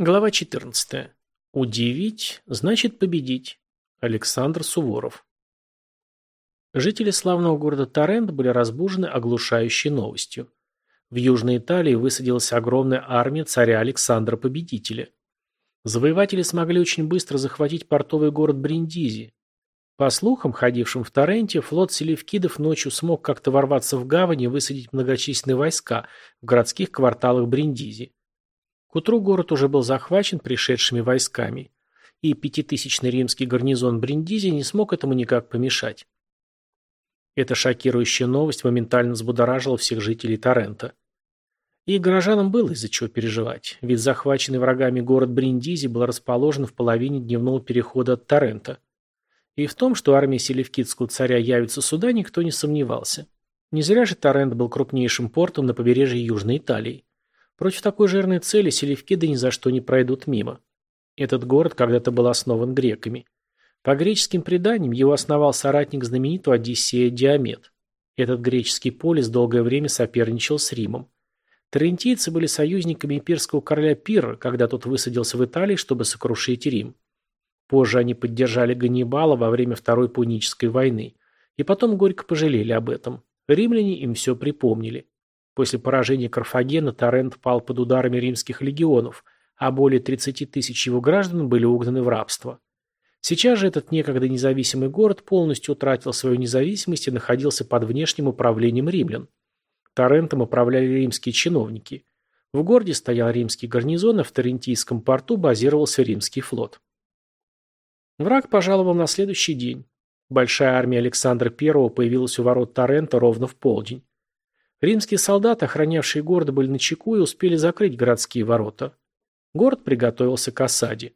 Глава 14. Удивить значит победить. Александр Суворов. Жители славного города Торрент были разбужены оглушающей новостью. В Южной Италии высадилась огромная армия царя Александра Победителя. Завоеватели смогли очень быстро захватить портовый город Бриндизи. По слухам, ходившим в Торренте, флот селевкидов ночью смог как-то ворваться в гавань и высадить многочисленные войска в городских кварталах Бриндизи. К утру город уже был захвачен пришедшими войсками, и пятитысячный римский гарнизон Бриндизи не смог этому никак помешать. Эта шокирующая новость моментально взбудоражила всех жителей Торрента. И горожанам было из-за чего переживать, ведь захваченный врагами город Бриндизи был расположен в половине дневного перехода от Торрента. И в том, что армия селевкидского царя явится сюда, никто не сомневался. Не зря же Торрент был крупнейшим портом на побережье Южной Италии. Против такой жирной цели селевкиды ни за что не пройдут мимо. Этот город когда-то был основан греками. По греческим преданиям его основал соратник знаменитого Одиссея Диамет. Этот греческий полис долгое время соперничал с Римом. Трентийцы были союзниками имперского короля Пирра, когда тот высадился в Италии, чтобы сокрушить Рим. Позже они поддержали Ганнибала во время Второй Пунической войны. И потом горько пожалели об этом. Римляне им все припомнили. После поражения Карфагена Торрент пал под ударами римских легионов, а более 30 тысяч его граждан были угнаны в рабство. Сейчас же этот некогда независимый город полностью утратил свою независимость и находился под внешним управлением римлян. Торрентом управляли римские чиновники. В городе стоял римский гарнизон, а в Торрентийском порту базировался римский флот. Враг пожаловал на следующий день. Большая армия Александра I появилась у ворот Торрента ровно в полдень. Римские солдаты, охранявшие город, были начеку и успели закрыть городские ворота. Город приготовился к осаде.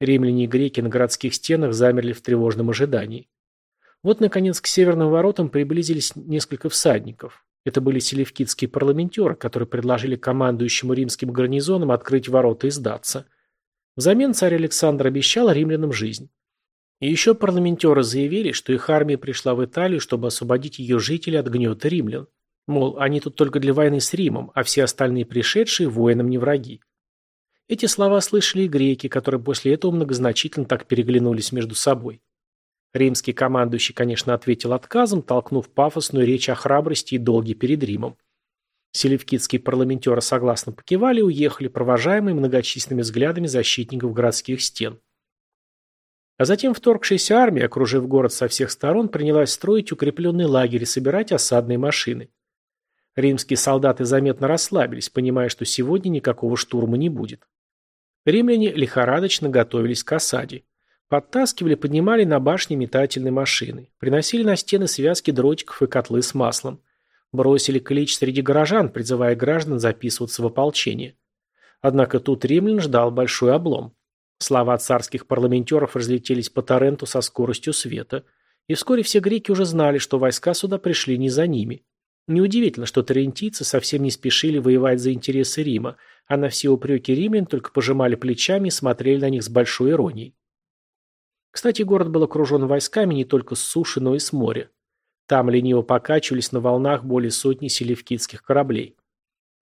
Римляне и греки на городских стенах замерли в тревожном ожидании. Вот, наконец, к северным воротам приблизились несколько всадников. Это были селевкидские парламентеры, которые предложили командующему римским гарнизоном открыть ворота и сдаться. Взамен царь Александр обещал римлянам жизнь. И еще парламентеры заявили, что их армия пришла в Италию, чтобы освободить ее жителей от гнета римлян. Мол, они тут только для войны с Римом, а все остальные пришедшие воинам не враги. Эти слова слышали и греки, которые после этого многозначительно так переглянулись между собой. Римский командующий, конечно, ответил отказом, толкнув пафосную речь о храбрости и долге перед Римом. Селевкидские парламентеры согласно покивали и уехали, провожаемые многочисленными взглядами защитников городских стен. А затем вторгшаяся армия, окружив город со всех сторон, принялась строить укрепленный лагерь и собирать осадные машины. Римские солдаты заметно расслабились, понимая, что сегодня никакого штурма не будет. Римляне лихорадочно готовились к осаде. Подтаскивали, поднимали на башни метательные машины. Приносили на стены связки дротиков и котлы с маслом. Бросили клич среди горожан, призывая граждан записываться в ополчение. Однако тут римлян ждал большой облом. Слова царских парламентеров разлетелись по Торренту со скоростью света. И вскоре все греки уже знали, что войска сюда пришли не за ними. Неудивительно, что тарентийцы совсем не спешили воевать за интересы Рима, а на все упреки римлян только пожимали плечами и смотрели на них с большой иронией. Кстати, город был окружен войсками не только с суши, но и с моря. Там лениво покачивались на волнах более сотни селевкидских кораблей.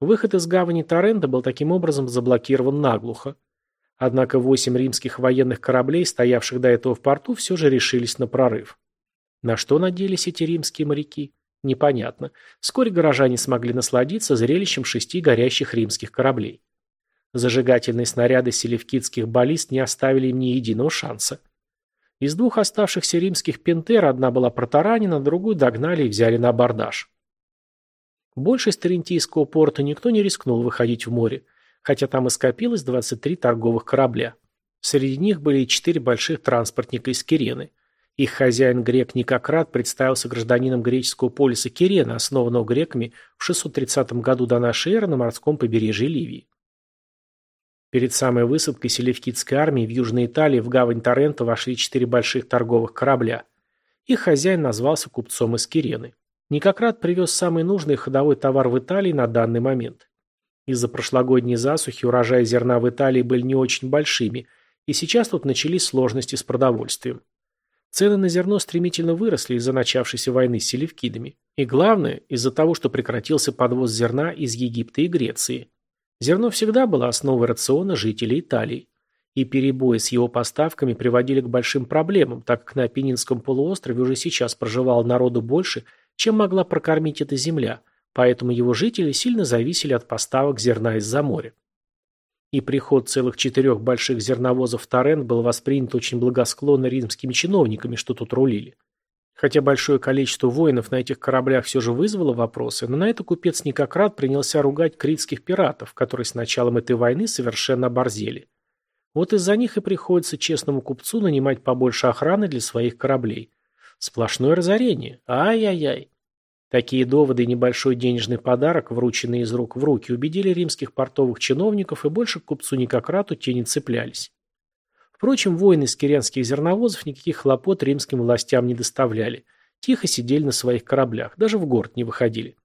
Выход из гавани Торрента был таким образом заблокирован наглухо. Однако восемь римских военных кораблей, стоявших до этого в порту, все же решились на прорыв. На что надеялись эти римские моряки? Непонятно. Вскоре горожане смогли насладиться зрелищем шести горящих римских кораблей. Зажигательные снаряды селевкидских баллист не оставили им ни единого шанса. Из двух оставшихся римских пентер одна была протаранена, другую догнали и взяли на абордаж. Больше из Тарентийского порта никто не рискнул выходить в море, хотя там и скопилось 23 торговых корабля. Среди них были и четыре больших транспортника из Кирены – их хозяин грек Никократ представился гражданином греческого полиса Кирена, основанного греками в 630 году до нашей эры на морском побережье Ливии. Перед самой высадкой селевкидской армии в Южной Италии в гавань Торрента вошли четыре больших торговых корабля. Их хозяин назвался купцом из Кирены. Никократ привез самый нужный ходовой товар в Италии на данный момент. Из-за прошлогодней засухи урожаи зерна в Италии были не очень большими, и сейчас тут начались сложности с продовольствием. Цены на зерно стремительно выросли из-за начавшейся войны с селевкидами. И главное, из-за того, что прекратился подвоз зерна из Египта и Греции. Зерно всегда было основой рациона жителей Италии, и перебои с его поставками приводили к большим проблемам, так как на Апеннинском полуострове уже сейчас проживало народу больше, чем могла прокормить эта земля, поэтому его жители сильно зависели от поставок зерна из-за моря. И приход целых четырех больших зерновозов в Торрент был воспринят очень благосклонно римскими чиновниками, что тут рулили. Хотя большое количество воинов на этих кораблях все же вызвало вопросы, но на это купец Никократ принялся ругать критских пиратов, которые с началом этой войны совершенно оборзели. Вот из-за них и приходится честному купцу нанимать побольше охраны для своих кораблей. Сплошное разорение. Ай-яй-яй. Такие доводы и небольшой денежный подарок, врученный из рук в руки, убедили римских портовых чиновников и больше к купцу Никократу те не цеплялись. Впрочем, воины из киренских зерновозов никаких хлопот римским властям не доставляли. Тихо сидели на своих кораблях, даже в город не выходили.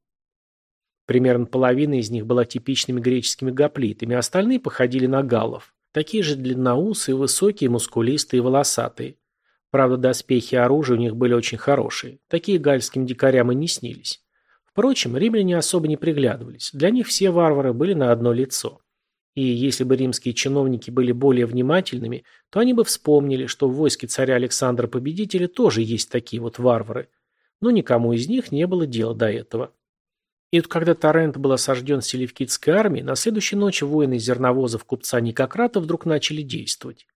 Примерно половина из них была типичными греческими гоплитами, а остальные походили на галлов. Такие же длинноусые, высокие, мускулистые и волосатые. Правда, доспехи и оружие у них были очень хорошие. Такие гальским дикарям и не снились. Впрочем, римляне особо не приглядывались. Для них все варвары были на одно лицо. И если бы римские чиновники были более внимательными, то они бы вспомнили, что в войске царя Александра Победителя тоже есть такие вот варвары. Но никому из них не было дела до этого. И вот когда Торрент был осажден селевкидской армией, на следующей ночи воины зерновозов купца Никократа вдруг начали действовать.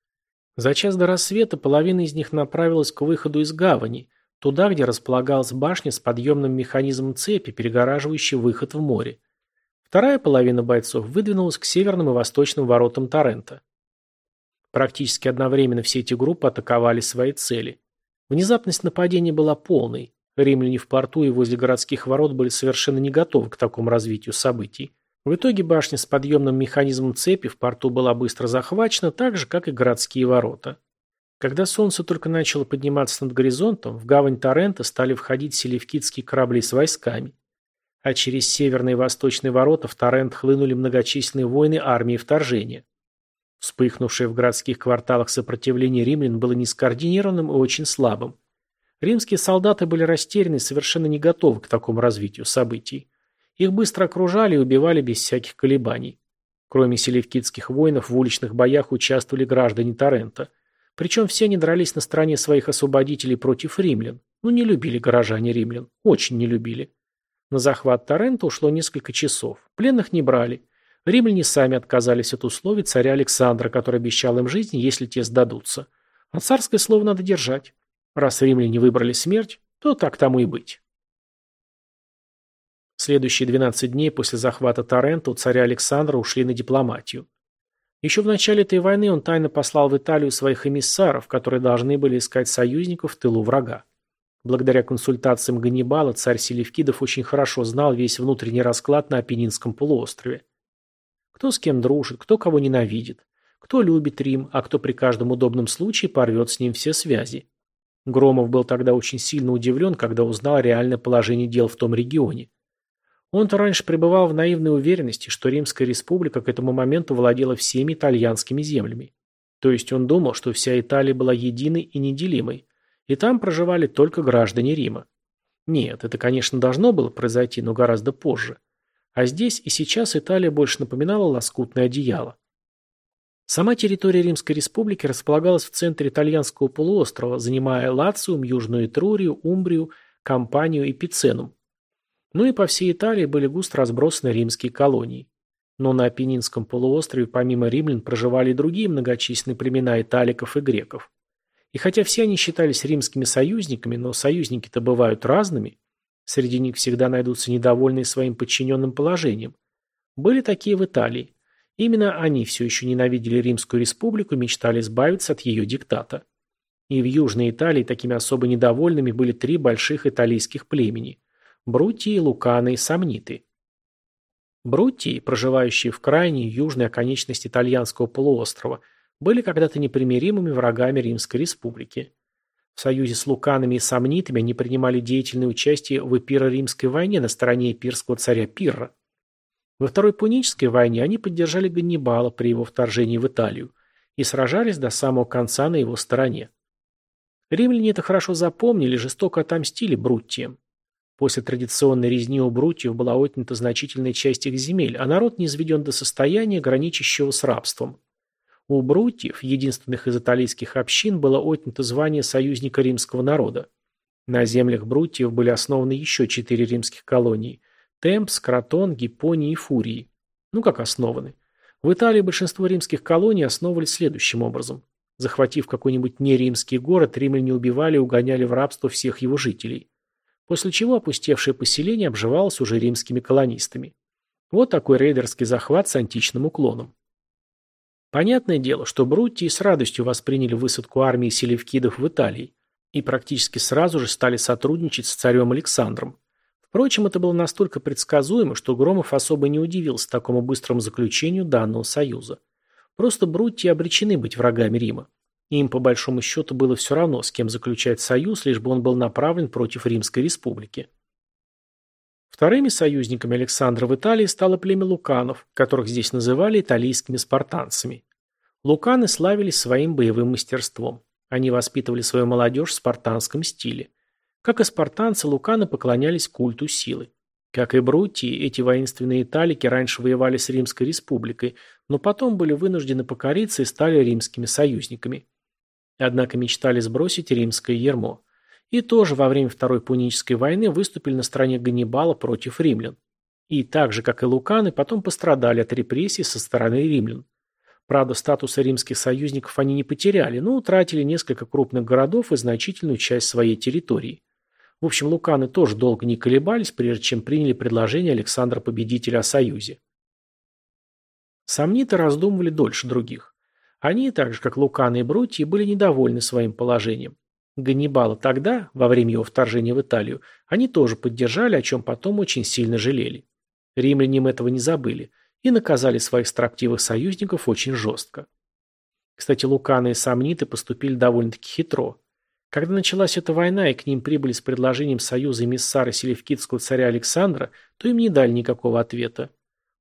За час до рассвета половина из них направилась к выходу из гавани, туда, где располагалась башня с подъемным механизмом цепи, перегораживающей выход в море. Вторая половина бойцов выдвинулась к северным и восточным воротам Торрента. Практически одновременно все эти группы атаковали свои цели. Внезапность нападения была полной. Римляне в порту и возле городских ворот были совершенно не готовы к такому развитию событий. В итоге башня с подъемным механизмом цепи в порту была быстро захвачена, так же, как и городские ворота. Когда солнце только начало подниматься над горизонтом, в гавань Торрента стали входить селевкидские корабли с войсками а через северные и восточные ворота в Торрент хлынули многочисленные войны армии вторжения. Вспыхнувшее в городских кварталах сопротивление римлян было нескоординированным и очень слабым. Римские солдаты были растеряны и совершенно не готовы к такому развитию событий. Их быстро окружали и убивали без всяких колебаний. Кроме селевкидских воинов, в уличных боях участвовали граждане Торрента. Причем все они дрались на стороне своих освободителей против римлян. Ну, не любили горожане римлян. Очень не любили. На захват Торрента ушло несколько часов. Пленных не брали. Римляне сами отказались от условий царя Александра, который обещал им жизнь, если те сдадутся. А царское слово надо держать. Раз римляне выбрали смерть, то так тому и быть. Следующие 12 дней после захвата Торрента у царя Александра ушли на дипломатию. Еще в начале этой войны он тайно послал в Италию своих эмиссаров, которые должны были искать союзников в тылу врага. Благодаря консультациям Ганнибала царь Селевкидов очень хорошо знал весь внутренний расклад на Апеннинском полуострове. Кто с кем дружит, кто кого ненавидит, кто любит Рим, а кто при каждом удобном случае порвет с ним все связи. Громов был тогда очень сильно удивлен, когда узнал реальное положение дел в том регионе. Он-то раньше пребывал в наивной уверенности, что Римская республика к этому моменту владела всеми итальянскими землями. То есть он думал, что вся Италия была единой и неделимой, и там проживали только граждане Рима. Нет, это, конечно, должно было произойти, но гораздо позже. А здесь и сейчас Италия больше напоминала лоскутное одеяло. Сама территория Римской республики располагалась в центре итальянского полуострова, занимая Лациум, Южную Этрурию, Умбрию, Кампанию и Пиценум. Ну и по всей Италии были густо разбросаны римские колонии. Но на Апеннинском полуострове помимо римлян проживали и другие многочисленные племена италиков и греков. И хотя все они считались римскими союзниками, но союзники-то бывают разными, среди них всегда найдутся недовольные своим подчиненным положением. Были такие в Италии. Именно они все еще ненавидели Римскую республику и мечтали избавиться от ее диктата. И в Южной Италии такими особо недовольными были три больших италийских племени – Брутии, Луканы и Сомниты. Брутии, проживающие в крайней южной оконечности итальянского полуострова – были когда-то непримиримыми врагами Римской республики. В союзе с луканами и сомнитами они принимали деятельное участие в Эпиро-Римской войне на стороне эпирского царя Пирра. Во Второй Пунической войне они поддержали Ганнибала при его вторжении в Италию и сражались до самого конца на его стороне. Римляне это хорошо запомнили, жестоко отомстили Бруттиям. После традиционной резни у брутьев была отнята значительная часть их земель, а народ не изведен до состояния, граничащего с рабством. У брутьев, единственных из италийских общин, было отнято звание союзника римского народа. На землях брутьев были основаны еще четыре римских колонии – Темпс, Кротон, Гиппония и Фурии. Ну как основаны? В Италии большинство римских колоний основывались следующим образом. Захватив какой-нибудь неримский город, римляне убивали и угоняли в рабство всех его жителей. После чего опустевшее поселение обживалось уже римскими колонистами. Вот такой рейдерский захват с античным уклоном. Понятное дело, что Бруттии с радостью восприняли высадку армии селевкидов в Италии и практически сразу же стали сотрудничать с царем Александром. Впрочем, это было настолько предсказуемо, что Громов особо не удивился такому быстрому заключению данного союза. Просто Бруттии обречены быть врагами Рима. Им, по большому счету, было все равно, с кем заключать союз, лишь бы он был направлен против Римской республики. Вторыми союзниками Александра в Италии стало племя луканов, которых здесь называли италийскими спартанцами. Луканы славились своим боевым мастерством. Они воспитывали свою молодежь в спартанском стиле. Как и спартанцы, луканы поклонялись культу силы. Как и Брутии, эти воинственные италики раньше воевали с Римской республикой, но потом были вынуждены покориться и стали римскими союзниками. Однако мечтали сбросить римское ермо и тоже во время Второй Пунической войны выступили на стороне Ганнибала против римлян. И так же, как и Луканы, потом пострадали от репрессий со стороны римлян. Правда, статуса римских союзников они не потеряли, но утратили несколько крупных городов и значительную часть своей территории. В общем, Луканы тоже долго не колебались, прежде чем приняли предложение Александра Победителя о союзе. Сомниты раздумывали дольше других. Они, так же как Луканы и Брутии, были недовольны своим положением. Ганнибала тогда, во время его вторжения в Италию, они тоже поддержали, о чем потом очень сильно жалели. Римляне им этого не забыли и наказали своих строптивых союзников очень жестко. Кстати, Луканы и Сомниты поступили довольно-таки хитро. Когда началась эта война и к ним прибыли с предложением союза эмиссары селевкидского царя Александра, то им не дали никакого ответа.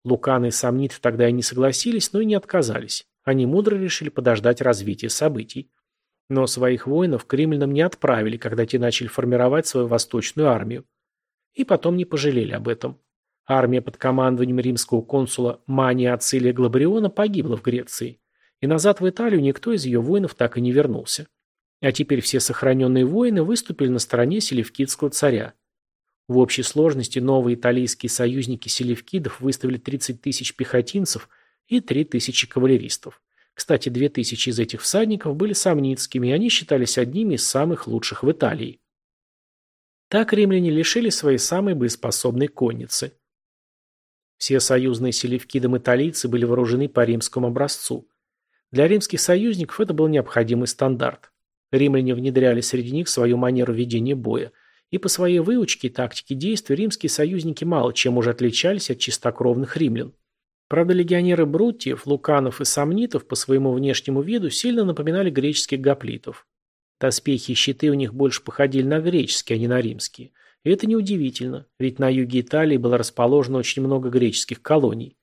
Луканы и Сомниты тогда и не согласились, но и не отказались. Они мудро решили подождать развития событий. Но своих воинов к римлянам не отправили, когда те начали формировать свою восточную армию. И потом не пожалели об этом. Армия под командованием римского консула Мания Ацилия Глабриона погибла в Греции. И назад в Италию никто из ее воинов так и не вернулся. А теперь все сохраненные воины выступили на стороне селевкидского царя. В общей сложности новые итальянские союзники селевкидов выставили 30 тысяч пехотинцев и 3 тысячи кавалеристов. Кстати, две тысячи из этих всадников были сомницкими, и они считались одними из самых лучших в Италии. Так римляне лишили своей самой боеспособной конницы. Все союзные селевкидам италийцы были вооружены по римскому образцу. Для римских союзников это был необходимый стандарт. Римляне внедряли среди них свою манеру ведения боя, и по своей выучке и тактике действий римские союзники мало чем уже отличались от чистокровных римлян. Правда, легионеры Брутиев, Луканов и Сомнитов по своему внешнему виду сильно напоминали греческих гоплитов. Доспехи и щиты у них больше походили на греческие, а не на римские. И это неудивительно, ведь на юге Италии было расположено очень много греческих колоний.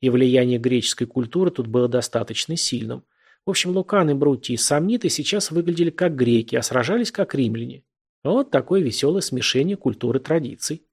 И влияние греческой культуры тут было достаточно сильным. В общем, Луканы, Брутти и Сомниты сейчас выглядели как греки, а сражались как римляне. Вот такое веселое смешение культуры традиций.